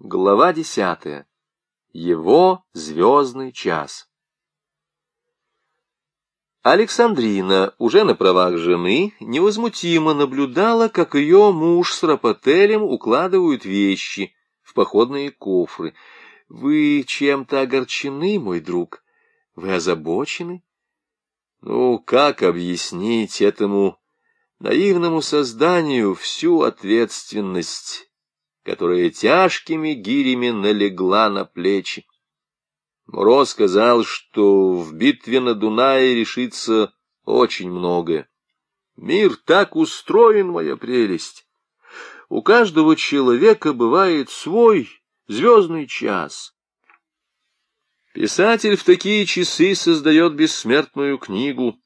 Глава десятая. Его звездный час. Александрина, уже на правах жены, невозмутимо наблюдала, как ее муж с Рапотелем укладывают вещи в походные кофры. «Вы чем-то огорчены, мой друг? Вы озабочены?» «Ну, как объяснить этому наивному созданию всю ответственность?» Которая тяжкими гирями налегла на плечи. Муро сказал, что в битве на Дунае решится очень многое. Мир так устроен, моя прелесть. У каждого человека бывает свой звездный час. Писатель в такие часы создает бессмертную книгу.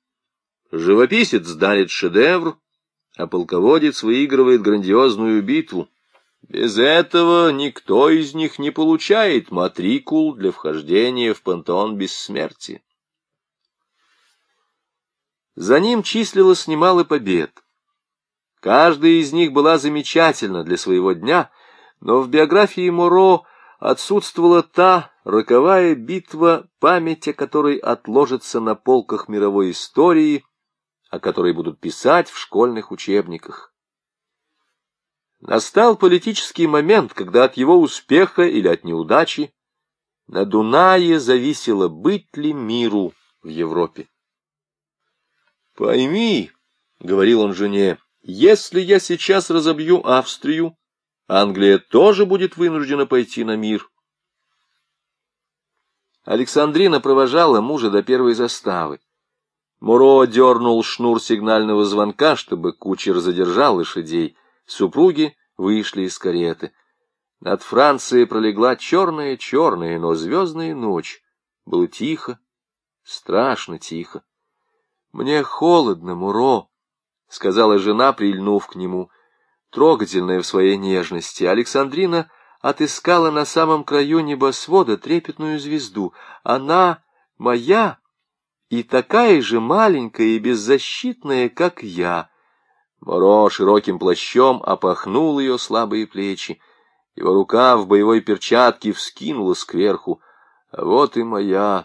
Живописец дарит шедевр, а полководец выигрывает грандиозную битву. Без этого никто из них не получает матрикул для вхождения в пантеон бессмертия. За ним числилось немало побед. Каждая из них была замечательна для своего дня, но в биографии Моро отсутствовала та роковая битва, память о которой отложится на полках мировой истории, о которой будут писать в школьных учебниках. Настал политический момент, когда от его успеха или от неудачи на Дунае зависело, быть ли миру в Европе. «Пойми», — говорил он жене, — «если я сейчас разобью Австрию, Англия тоже будет вынуждена пойти на мир». Александрина провожала мужа до первой заставы. Муро дернул шнур сигнального звонка, чтобы кучер задержал лошадей. Супруги вышли из кареты. Над Францией пролегла черная-черная, но звездная ночь. Было тихо, страшно тихо. — Мне холодно, Муро, — сказала жена, прильнув к нему. Трогательная в своей нежности, Александрина отыскала на самом краю небосвода трепетную звезду. Она моя и такая же маленькая и беззащитная, как я. Моро широким плащом опахнул ее слабые плечи. Его рука в боевой перчатке вскинулась кверху. А вот и моя,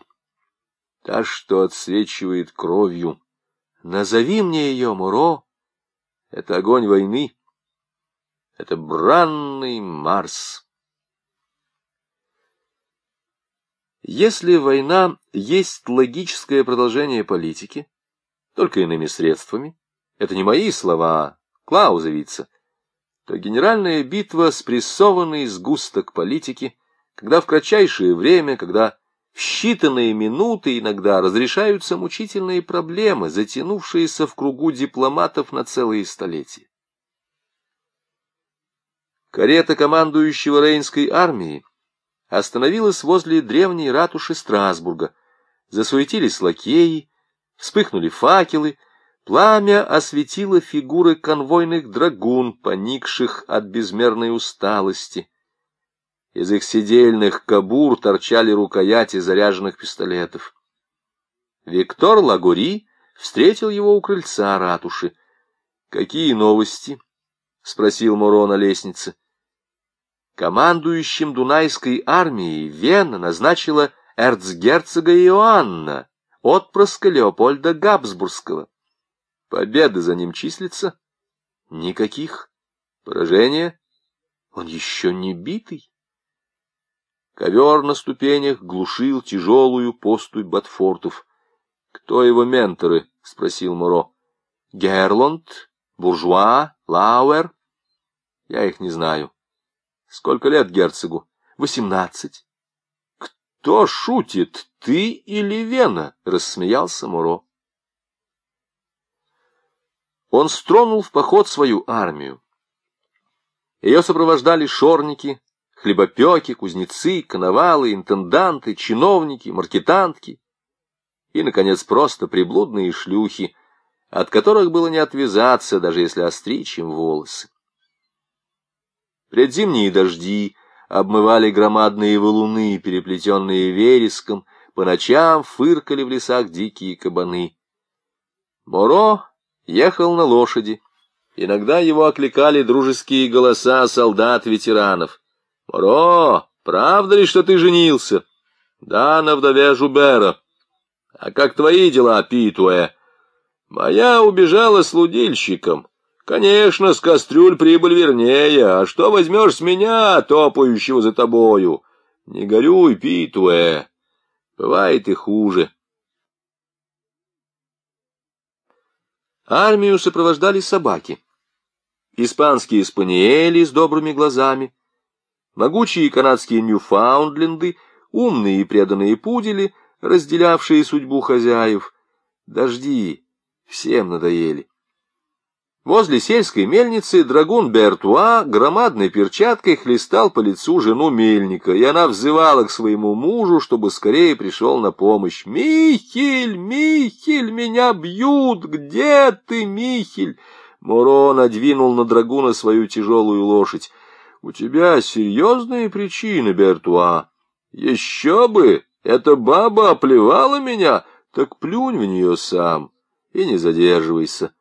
та, что отсвечивает кровью. Назови мне ее, Муро. Это огонь войны. Это бранный Марс. Если война есть логическое продолжение политики, только иными средствами, это не мои слова, Клаузевица, то генеральная битва спрессованный сгусток политики, когда в кратчайшее время, когда в считанные минуты иногда разрешаются мучительные проблемы, затянувшиеся в кругу дипломатов на целые столетия. Карета командующего Рейнской армией остановилась возле древней ратуши Страсбурга. Засуетились лакеи, вспыхнули факелы, Пламя осветило фигуры конвойных драгун, поникших от безмерной усталости. Из их сидельных кабур торчали рукояти заряженных пистолетов. Виктор Лагури встретил его у крыльца ратуши. — Какие новости? — спросил Муро на лестнице. Командующим Дунайской армией Вена назначила эрцгерцога Иоанна, отпрыска Леопольда Габсбургского. Победа за ним числится? Никаких. Поражения? Он еще не битый. Ковер на ступенях глушил тяжелую поступь Батфортов. — Кто его менторы? — спросил Муро. — Герланд, Буржуа, Лауэр? — Я их не знаю. — Сколько лет герцогу? — Восемнадцать. — Кто шутит, ты или Вена? — рассмеялся Муро. Он стронул в поход свою армию. Ее сопровождали шорники, хлебопеки, кузнецы, коновалы, интенданты, чиновники, маркетантки и, наконец, просто приблудные шлюхи, от которых было не отвязаться, даже если остричь им волосы. Предзимние дожди обмывали громадные валуны, переплетенные вереском, по ночам фыркали в лесах дикие кабаны. Моро ехал на лошади. Иногда его окликали дружеские голоса солдат-ветеранов. Моро, правда ли, что ты женился? Да, на вдове Жубера. А как твои дела, Питуэ? Моя убежала с лудильщиком. Конечно, с кастрюль прибыль вернее. А что возьмешь с меня, топающего за тобою? Не горюй, Питуэ. Бывает и хуже. Армию сопровождали собаки. Испанские спаниели с добрыми глазами, могучие канадские ньюфаундленды, умные и преданные пудели, разделявшие судьбу хозяев. Дожди всем надоели. Возле сельской мельницы драгун Бертуа громадной перчаткой хлестал по лицу жену мельника, и она взывала к своему мужу, чтобы скорее пришел на помощь. «Михель, Михель, меня бьют! Где ты, Михель?» Муро надвинул на драгуна свою тяжелую лошадь. «У тебя серьезные причины, Бертуа. Еще бы! Эта баба оплевала меня, так плюнь в нее сам и не задерживайся».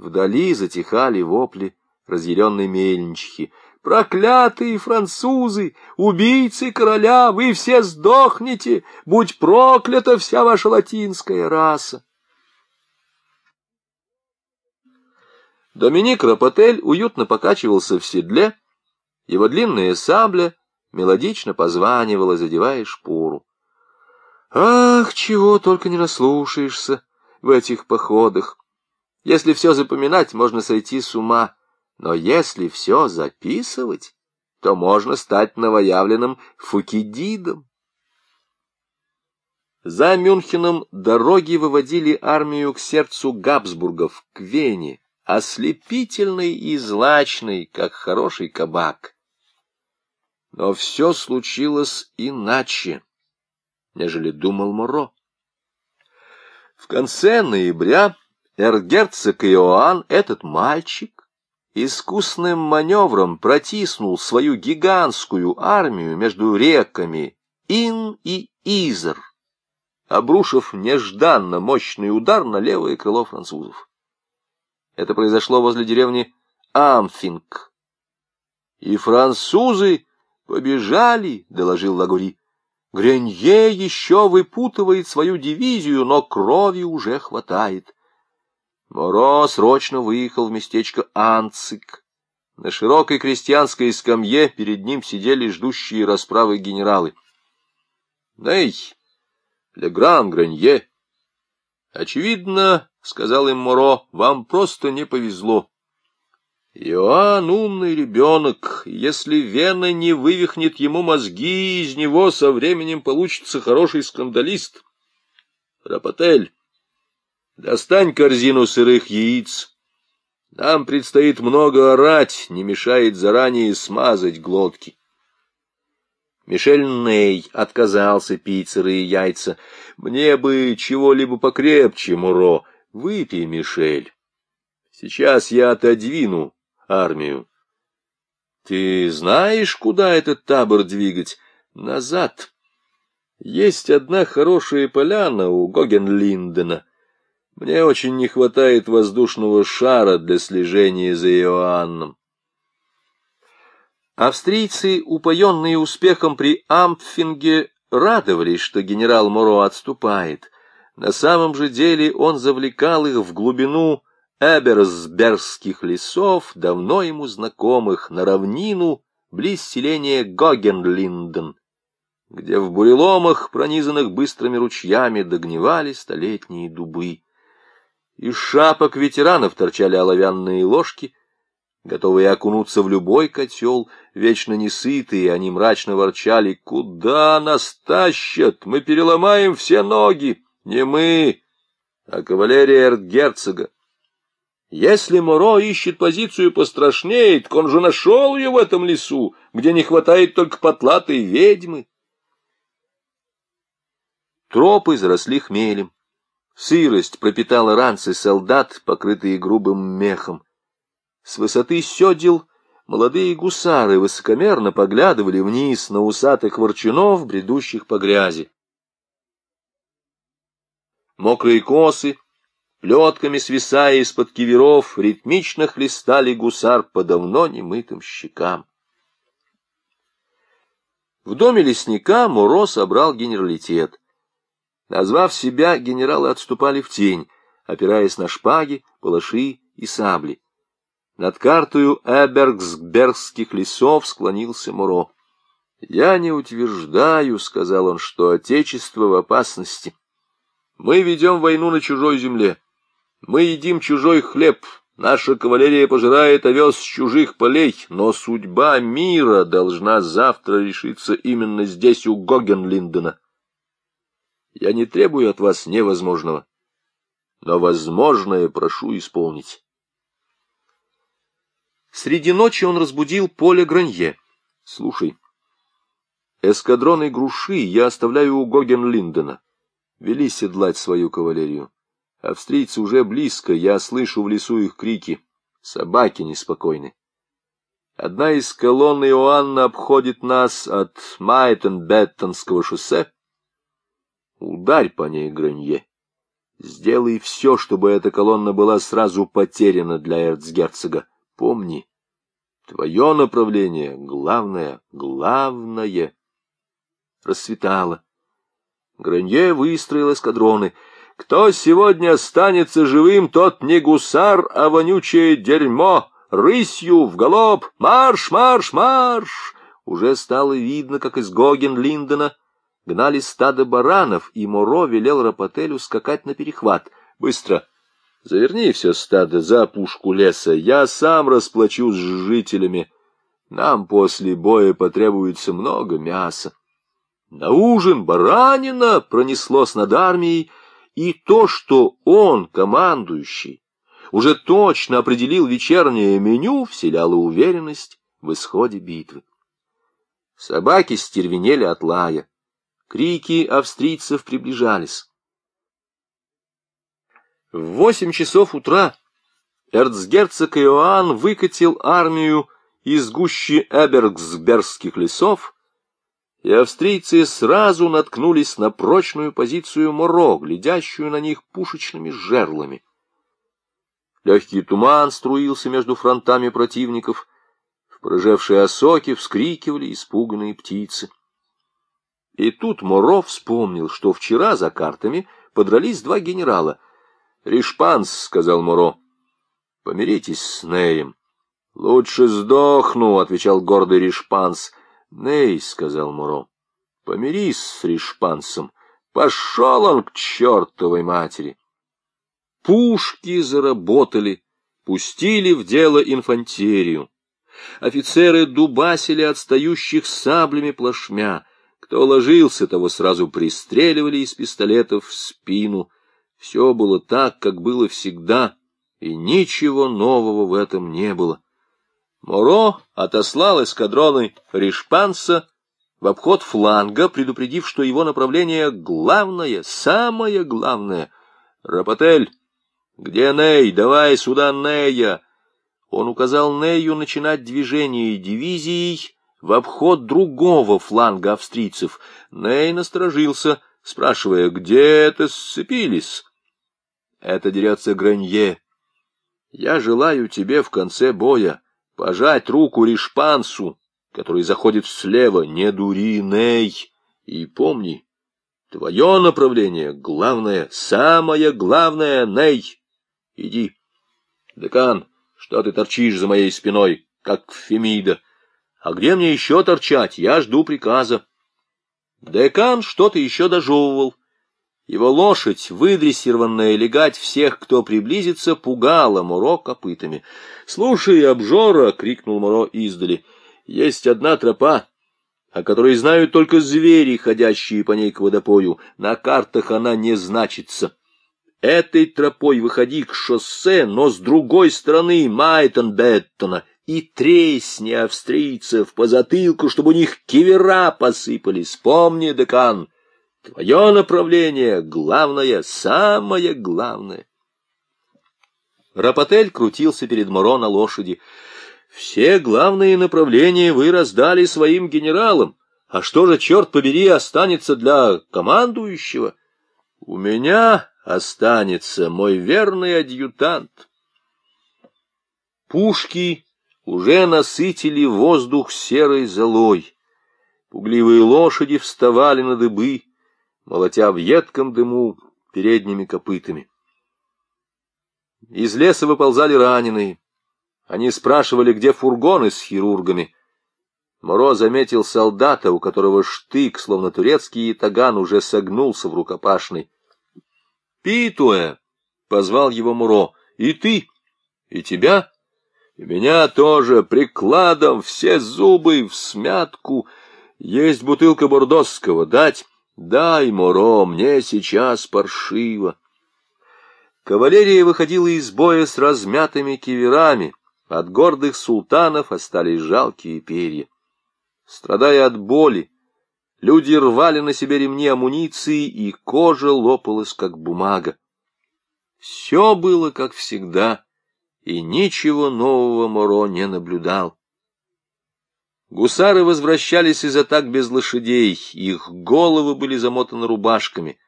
Вдали затихали вопли разъяренной мельнички. «Проклятые французы! Убийцы короля! Вы все сдохнете! Будь проклята вся ваша латинская раса!» Доминик Рапотель уютно покачивался в седле, его длинная сабля мелодично позванивала, задевая шпору. «Ах, чего только не наслушаешься в этих походах! Если все запоминать, можно сойти с ума, но если все записывать, то можно стать новоявленным Фукидидом. За Мюнхеном дороги выводили армию к сердцу Габсбургов, к Вене, ослепительной и злачной, как хороший кабак. Но все случилось иначе, нежели думал Моро. В конце ноября Эргерцог Иоанн, этот мальчик, искусным маневром протиснул свою гигантскую армию между реками Ин и Изер, обрушив нежданно мощный удар на левое крыло французов. Это произошло возле деревни Амфинг. И французы побежали, — доложил Лагури. Гренье еще выпутывает свою дивизию, но крови уже хватает. Моро срочно выехал в местечко Анцик. На широкой крестьянской скамье перед ним сидели ждущие расправы генералы. «Ней, Легран, Гранье!» «Очевидно, — сказал им Моро, — вам просто не повезло. Иоанн умный ребенок, если Вена не вывихнет ему мозги, из него со временем получится хороший скандалист. Рапотель, Достань корзину сырых яиц. Нам предстоит много орать, не мешает заранее смазать глотки. Мишель Ней отказался пить сырые яйца. Мне бы чего-либо покрепче, Муро. Выпей, Мишель. Сейчас я отодвину армию. Ты знаешь, куда этот табор двигать? Назад. Есть одна хорошая поляна у Гогенлиндена. Мне очень не хватает воздушного шара для слежения за Иоанном. Австрийцы, упоенные успехом при Ампфинге, радовались, что генерал Моро отступает. На самом же деле он завлекал их в глубину Эберсбергских лесов, давно ему знакомых, на равнину близ селения Гогенлинден, где в буреломах, пронизанных быстрыми ручьями, догнивали столетние дубы. Из шапок ветеранов торчали оловянные ложки, готовые окунуться в любой котел, вечно несытые, они мрачно ворчали. «Куда нас тащат? Мы переломаем все ноги! Не мы, а кавалерия эртгерцога!» Если Моро ищет позицию пострашнее, так он же нашел ее в этом лесу, где не хватает только потлатой ведьмы. Тропы заросли хмелем. Сырость пропитала ранцы солдат, покрытые грубым мехом. С высоты седел молодые гусары высокомерно поглядывали вниз на усатых ворчунов, бредущих по грязи. Мокрые косы, плетками свисая из-под киверов, ритмично хлестали гусар по давно немытым щекам. В доме лесника Муро собрал генералитет. Назвав себя, генералы отступали в тень, опираясь на шпаги, палаши и сабли. Над картою Эбергсбергских лесов склонился Муро. «Я не утверждаю, — сказал он, — что Отечество в опасности. Мы ведем войну на чужой земле. Мы едим чужой хлеб, наша кавалерия пожирает овес с чужих полей, но судьба мира должна завтра решиться именно здесь, у Гогенлиндена. Я не требую от вас невозможного, но возможное прошу исполнить. Среди ночи он разбудил Поля Гранье. Слушай, эскадроны груши я оставляю у Гогенлиндена. Вели седлать свою кавалерию. Австрийцы уже близко, я слышу в лесу их крики. Собаки неспокойны. Одна из колонн Иоанна обходит нас от Майтен-Беттонского шоссе. Ударь по ней, Гранье. Сделай все, чтобы эта колонна была сразу потеряна для эрцгерцога. Помни, твое направление — главное, главное. Рассветало. Гранье выстроил эскадроны. Кто сегодня останется живым, тот не гусар, а вонючее дерьмо. Рысью в галоп! Марш, марш, марш! Уже стало видно, как из Гоген-Линдена гнали стадо баранов, и Моро велел Рапотелю скакать на перехват. Быстро! Заверни все стадо за опушку леса, я сам расплачусь с жителями. Нам после боя потребуется много мяса. На ужин баранина пронеслось над армией, и то, что он, командующий, уже точно определил вечернее меню, вселяло уверенность в исходе битвы. Собаки стервенели от лая. Крики австрийцев приближались. В восемь часов утра эрцгерцог Иоанн выкатил армию из гущи Эбергсбергских лесов, и австрийцы сразу наткнулись на прочную позицию Моро, глядящую на них пушечными жерлами. Легкий туман струился между фронтами противников, в прожевшие осоки вскрикивали испуганные птицы. И тут Моро вспомнил, что вчера за картами подрались два генерала. «Ришпанс», — сказал Моро, — «помиритесь с Неем». «Лучше сдохну», — отвечал гордый Ришпанс, — Ней, — сказал Муро, — помирись с Ришпансом. Пошел он к чертовой матери. Пушки заработали, пустили в дело инфантерию. Офицеры дубасили отстающих саблями плашмя. Кто ложился, того сразу пристреливали из пистолетов в спину. Все было так, как было всегда, и ничего нового в этом не было. Моро отослал эскадроны Ришпанса в обход фланга, предупредив, что его направление главное, самое главное. «Рапотель, где Ней? Давай сюда Нея!» Он указал Нею начинать движение дивизией в обход другого фланга австрийцев. Ней насторожился, спрашивая, где это сцепились. «Это дерется Гранье. Я желаю тебе в конце боя» пожать руку Ришпансу, который заходит слева, не дури, Ней, и помни, твое направление главное, самое главное, Ней. Иди. Декан, что ты торчишь за моей спиной, как Фемида? А где мне еще торчать? Я жду приказа. Декан что-то еще дожевывал. Его лошадь, выдрессированная легать всех, кто приблизится, пугала Муро копытами. — Слушай, обжора! — крикнул Муро издали. — Есть одна тропа, о которой знают только звери, ходящие по ней к водопою. На картах она не значится. Этой тропой выходи к шоссе, но с другой стороны Майтенбеттона, и тресни австрийцев по затылку, чтобы у них кивера посыпались. Помни, декан! — Твое направление главное, самое главное. Рапотель крутился перед Моро на лошади. Все главные направления вы раздали своим генералам. А что же, черт побери, останется для командующего? У меня останется мой верный адъютант. Пушки уже насытили воздух серой золой. Пугливые лошади вставали на дыбы, молотя в едком дыму передними копытами. Из леса выползали раненые. Они спрашивали, где фургоны с хирургами. Моро заметил солдата, у которого штык, словно турецкий ятаган, уже согнулся в рукопашной. «Питуэ!» — позвал его Муро. «И ты? И тебя?» «И меня тоже, прикладом, все зубы в смятку. Есть бутылка бордосского, дать?» «Дай, Муро, мне сейчас паршиво». Кавалерия выходила из боя с размятыми киверами. От гордых султанов остались жалкие перья. Страдая от боли, люди рвали на себе ремни амуниции, и кожа лопалась, как бумага. Все было, как всегда, и ничего нового Моро не наблюдал. Гусары возвращались из атак без лошадей, их головы были замотаны рубашками.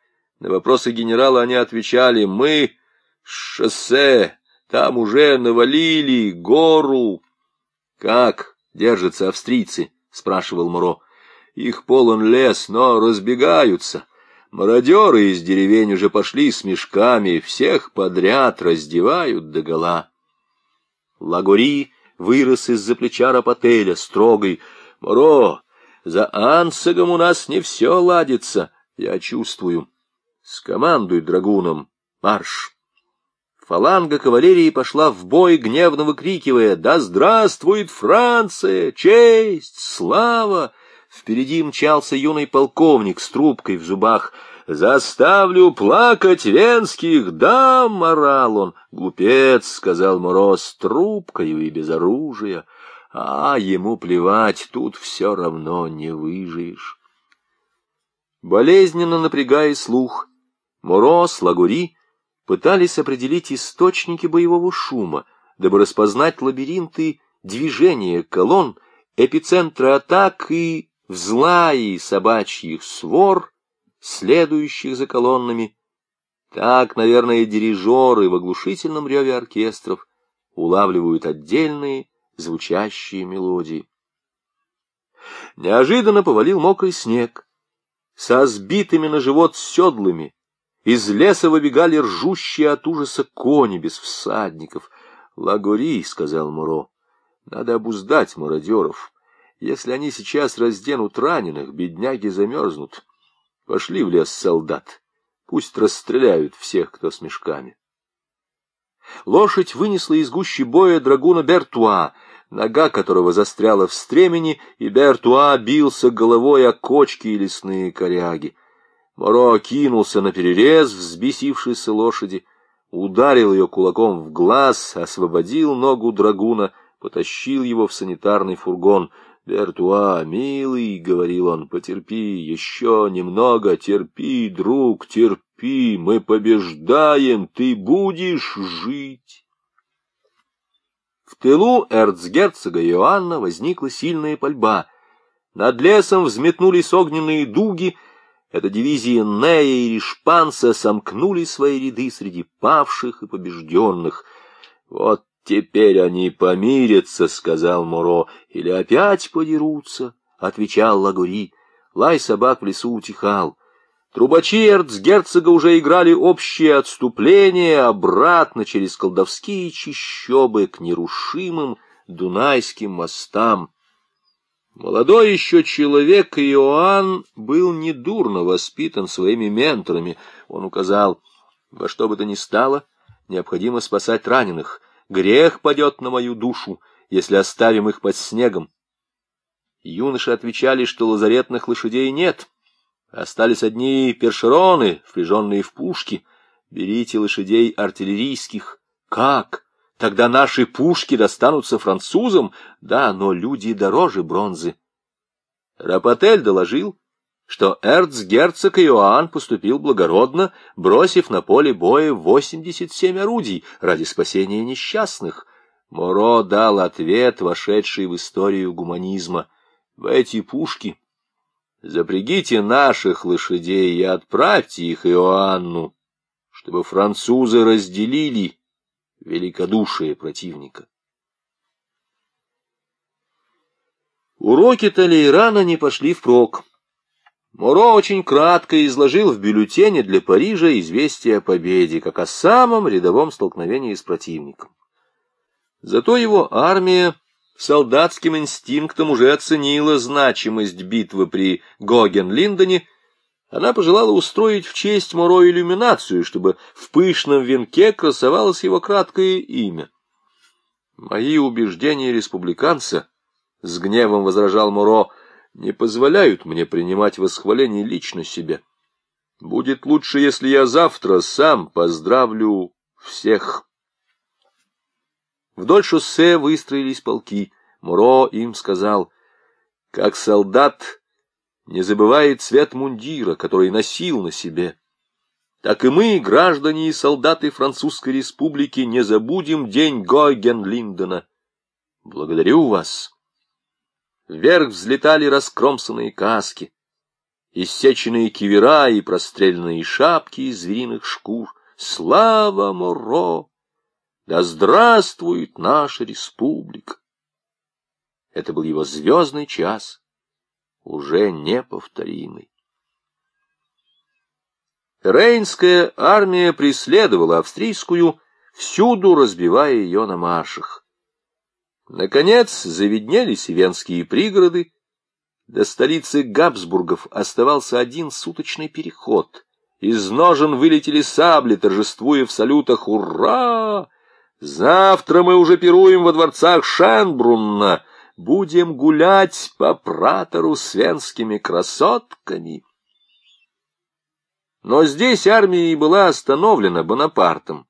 На вопросы генерала они отвечали «Мы шоссе, там уже навалили гору». «Как держатся австрийцы?» — спрашивал Муро. Их полон лес, но разбегаются. Мародеры из деревень уже пошли с мешками, всех подряд раздевают догола. Лагори вырос из-за плеча Рапотеля, строгой. «Моро, за Ансагом у нас не все ладится, я чувствую. Скомандуй драгуном, марш!» Фаланга кавалерии пошла в бой, гневно выкрикивая «Да здравствует Франция! Честь! Слава!» Впереди мчался юный полковник с трубкой в зубах. «Заставлю плакать венских дам!» — орал он. «Глупец!» — сказал Мороз трубкою и без оружия. «А ему плевать, тут все равно не выживешь». Болезненно напрягая слух, Мороз, Лагури — пытались определить источники боевого шума, дабы распознать лабиринты движения колонн, эпицентры атак и взлаи собачьих свор, следующих за колоннами. Так, наверное, дирижеры в оглушительном реве оркестров улавливают отдельные звучащие мелодии. Неожиданно повалил мокрый снег, со сбитыми на живот седлами, из леса выбегали ржущие от ужаса кони без всадников. «Лагори», — сказал Муро, — «надо обуздать мародеров. Если они сейчас разденут раненых, бедняги замерзнут. Пошли в лес солдат, пусть расстреляют всех, кто с мешками». Лошадь вынесла из гущи боя драгуна Бертуа, нога которого застряла в стремени, и Бертуа бился головой о кочки и лесные коряги. Моро кинулся на перерез взбесившейся лошади, ударил ее кулаком в глаз, освободил ногу драгуна, потащил его в санитарный фургон. «Бертуа, милый», — говорил он, — «потерпи, еще немного, терпи, друг, терпи, мы побеждаем, ты будешь жить». В тылу эрцгерцога Иоанна возникла сильная пальба. Над лесом взметнулись огненные дуги — эта дивизия Нея и Ришпанса сомкнули свои ряды среди павших и побежденных. «Вот теперь они помирятся», — сказал Муро, — «или опять подерутся», — отвечал Лагури. Лай собак в лесу утихал. Трубачи эрцгерцога уже играли общее отступление обратно через колдовские чищобы к нерушимым Дунайским мостам. Молодой еще человек Иоанн был недурно воспитан своими менторами. Он указал, во что бы то ни стало, необходимо спасать раненых. Грех падет на мою душу, если оставим их под снегом. Юноши отвечали, что лазаретных лошадей нет. Остались одни першероны, впряженные в пушки. Берите лошадей артиллерийских. Как? Тогда наши пушки достанутся французам, да, но люди дороже бронзы. Рапотель доложил, что эрцгерцог Иоанн поступил благородно, бросив на поле боя 87 орудий ради спасения несчастных. Моро дал ответ, вошедший в историю гуманизма. В эти пушки запрягите наших лошадей и отправьте их Иоанну, чтобы французы разделили великодушие противника. Уроки Талейрана не пошли впрок. Моро очень кратко изложил в бюллетене для Парижа известие о победе, как о самом рядовом столкновении с противником. Зато его армия солдатским инстинктом уже оценила значимость битвы при Гоген-Линдоне, она пожелала устроить в честь Моро иллюминацию, чтобы в пышном венке красовалось его краткое имя. Мои убеждения республиканца, — с гневом возражал Моро, — не позволяют мне принимать восхваление лично себе. Будет лучше, если я завтра сам поздравлю всех. Вдоль шоссе выстроились полки. Муро им сказал, как солдат не забывает цвет мундира, который носил на себе, так и мы, граждане и солдаты Французской Республики, не забудем день Гойген-Линдена. Благодарю вас. Вверх взлетали раскромсанные каски, иссеченные кивера и простреленные шапки из звериных шкур. Слава Моро! Да здравствует наша республика! Это был его звездный час, уже неповторимый. Рейнская армия преследовала австрийскую, всюду разбивая ее на маршах. Наконец заведнелись венские пригороды, до столицы Габсбургов оставался один суточный переход. Из ножен вылетели сабли, торжествуя в салютах «Ура!» Завтра мы уже пируем во дворцах Шенбрунна, будем гулять по пратору с венскими красотками. Но здесь армия и была остановлена Бонапартом,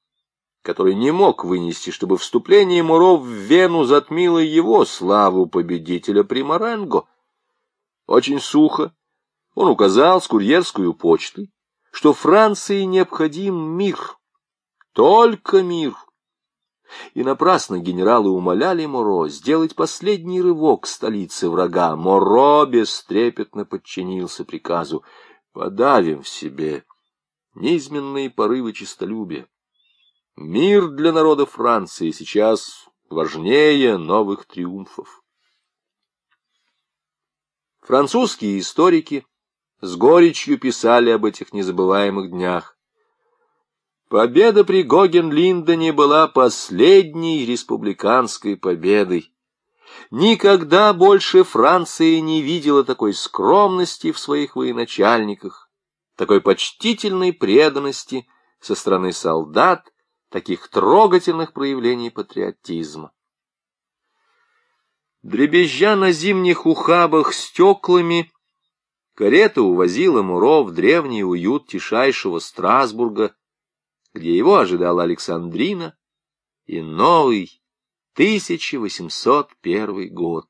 который не мог вынести, чтобы вступление Муро в Вену затмило его славу победителя при Маренго. Очень сухо он указал с курьерскую почтой, что Франции необходим мир, только мир. И напрасно генералы умоляли Моро сделать последний рывок к столице врага. Моро бестрепетно подчинился приказу «Подавим в себе низменные порывы честолюбия. Мир для народа Франции сейчас важнее новых триумфов». Французские историки с горечью писали об этих незабываемых днях. Победа при Гоген-Линдоне была последней республиканской победой. Никогда больше Франция не видела такой скромности в своих военачальниках, такой почтительной преданности со стороны солдат, таких трогательных проявлений патриотизма. Дребезжа на зимних ухабах стеклами, карета увозила Муро в древний уют тишайшего Страсбурга, где его ожидала Александрина и новый 1801 год.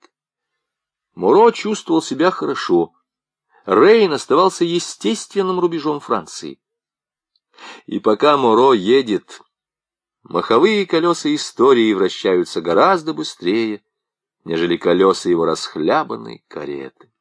Муро чувствовал себя хорошо. Рейн оставался естественным рубежом Франции. И пока Муро едет, маховые колеса истории вращаются гораздо быстрее, нежели колеса его расхлябанной кареты.